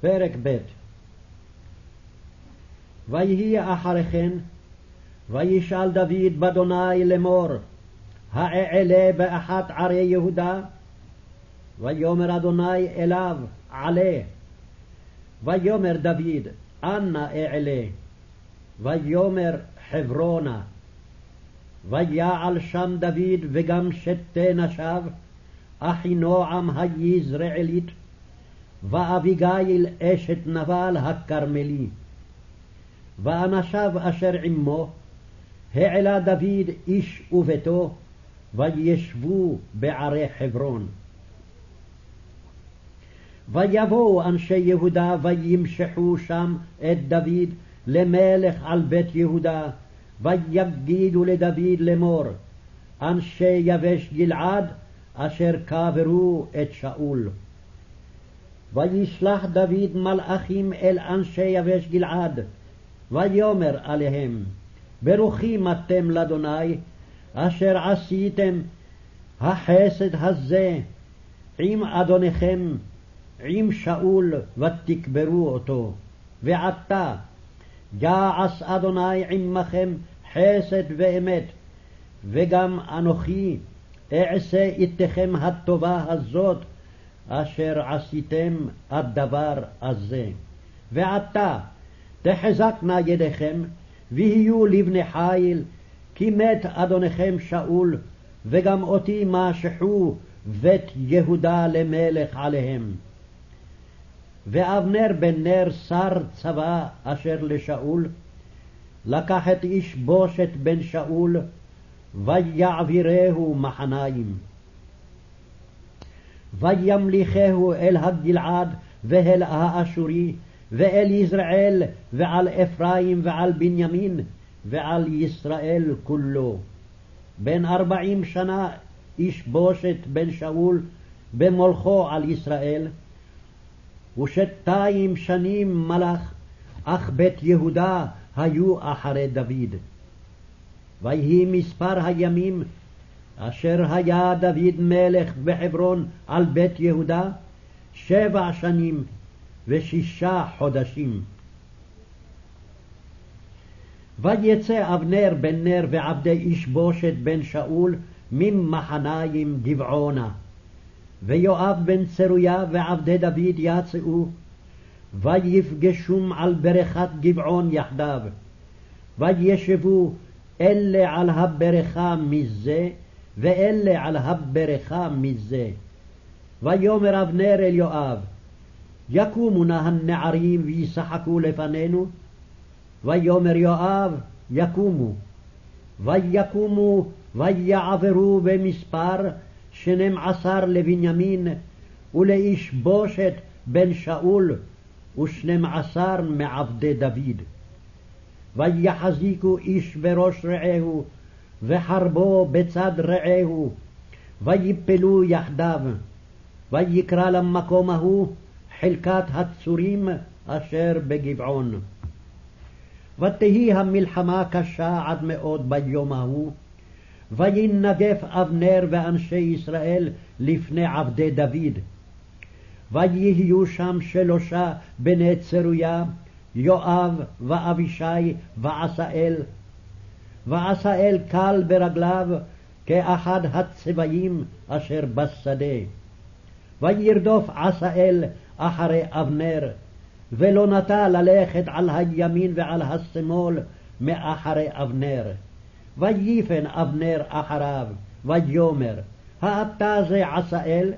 פרק ב' ויהי אחרי כן, וישאל דוד באדוני לאמור, האעלה באחת ערי יהודה? ויאמר אדוני אליו, עלה. ויאמר דוד, אנה אעלה? ויאמר חברונה. ויעל שם דוד וגם שתי נשיו, אחינועם היזרעאלית, ואביגיל אשת נבל הכרמלי. ואנשיו אשר עמו, העלה דוד איש וביתו, וישבו בערי חברון. ויבואו אנשי יהודה וימשחו שם את דוד למלך על בית יהודה, ויגידו לדוד לאמור, אנשי יבש גלעד אשר קברו את שאול. וישלח דוד מלאכים אל אנשי יבש גלעד, ויאמר עליהם, ברוכים אתם לאדוני, אשר עשיתם החסד הזה עם אדוניכם, עם שאול, ותקברו אותו. ועתה יעש אדוני עמכם חסד ואמת, וגם אנוכי אעשה איתכם הטובה הזאת, אשר עשיתם הדבר הזה. ועתה תחזקנה ידיכם, ויהיו לבני חיל, כי מת אדוניכם שאול, וגם אותי משחו בית יהודה למלך עליהם. ואבנר בן נר שר צבא אשר לשאול, לקח את איש בושת בן שאול, ויעבירהו מחניים. וימליכהו אל הגלעד ואל האשורי, ואל יזרעאל, ועל אפרים ועל בנימין, ועל ישראל כולו. בן ארבעים שנה איש בושת בן שאול במולכו על ישראל, ושתיים שנים מלך, אך בית יהודה היו אחרי דוד. ויהי מספר הימים אשר היה דוד מלך בחברון על בית יהודה, שבע שנים ושישה חודשים. ויצא אבנר בן נר ועבדי איש בושת בן שאול ממחניים גבעונה. ויואב בן צרויה ועבדי דוד יצאו, ויפגשום על ברכת גבעון יחדיו. וישבו אלה על הברכה מזה, ואלה על הברכה מזה. ויאמר אבנר אל יואב, יקומו נא הנערים וישחקו לפנינו? ויאמר יואב, יקומו. ויקומו ויעברו במספר שנים עשר לבנימין, ולאיש בושת בן שאול, ושנים עשר מעבדי דוד. ויחזיקו איש בראש רעהו, וחרבו בצד רעהו, ויפלו יחדיו, ויקרא למקום ההוא חלקת הצורים אשר בגבעון. ותהי המלחמה קשה עד מאוד ביום ההוא, וינגף אבנר ואנשי ישראל לפני עבדי דוד. ויהיו שם שלושה בני צרויה, יואב ואבישי ועשאל. ועשאל קל ברגליו כאחד הצבעים אשר בשדה. וירדוף עשאל אחרי אבנר, ולא נטה ללכת על הימין ועל השמאל מאחרי אבנר. ויפן אבנר אחריו, ויאמר, האתה זה עשאל?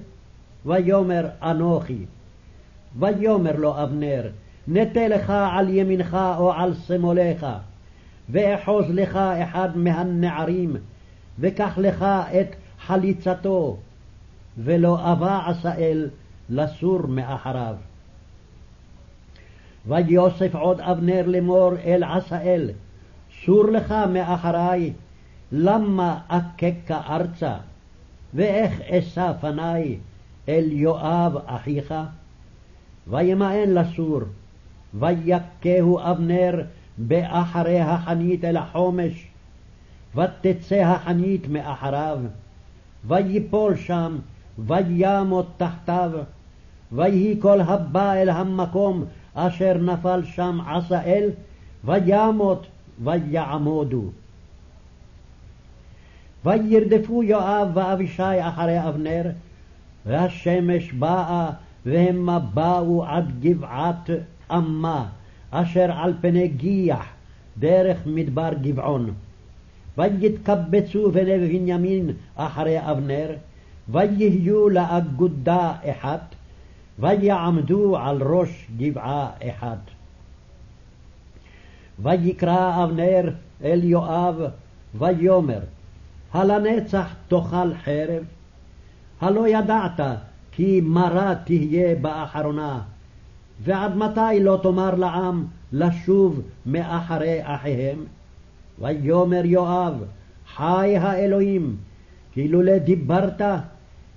ויאמר אנוכי. ויאמר לו אבנר, נטה לך על ימינך או על שמאלך, ואחוז לך אחד מהנערים, וקח לך את חליצתו, ולא אבה עשאל לסור מאחריו. ויוסף עוד אבנר לאמור אל עשאל, סור לך מאחרי, למה אככה ארצה, ואיך אשא פני אל יואב אחיך? וימאן לסור, ויכהו אבנר באחרי החנית אל החומש, ותצא החנית מאחריו, ויפול שם, וימות תחתיו, ויהי כל הבא אל המקום אשר נפל שם עשאל, וימות ויעמודו. וירדפו יואב ואבישי אחרי אבנר, והשמש באה, והמה באו עד גבעת אמה, אשר על פני גיח, דרך מדבר גבעון. ויתקבצו בני בנימין אחרי אבנר, ויהיו לאגודה אחת, ויעמדו על ראש גבעה אחת. ויקרא אבנר אל יואב, ויאמר, הלנצח תאכל חרב? הלא ידעת כי מרה תהיה באחרונה, ועד מתי לא תאמר לעם לשוב מאחרי אחיהם? ויאמר יואב, חי האלוהים, כי לולא דיברת,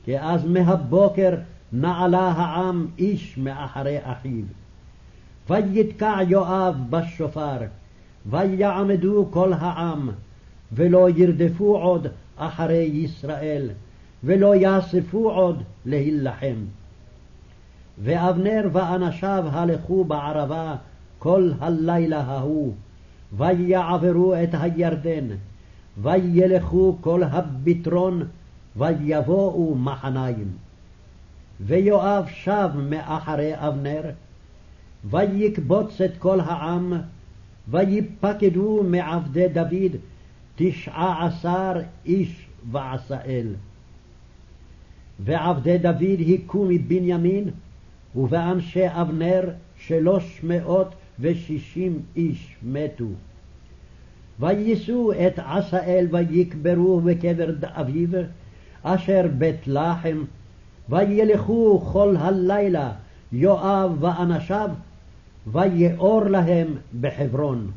כי אז מהבוקר נעלה העם איש מאחרי אחיו. ויתקע יואב בשופר, ויעמדו כל העם, ולא ירדפו עוד אחרי ישראל, ולא יאספו עוד להילחם. ואבנר ואנשיו הלכו בערבה כל הלילה ההוא, ויעברו את הירדן, וילכו כל הביטרון, ויבואו מחניים. ויואב שב מאחרי אבנר, ויקבוץ את כל העם, ויפקדו מעבדי דוד תשעה עשר איש ועשאל. ועבדי דוד היכו מבנימין, ובאנשי אבנר שלוש מאות ושישים איש מתו. ויישאו את עשאל ויקברו בקבר אביו, אשר בית לחם, וילכו כל הלילה יואב ואנשיו, ויאור להם בחברון.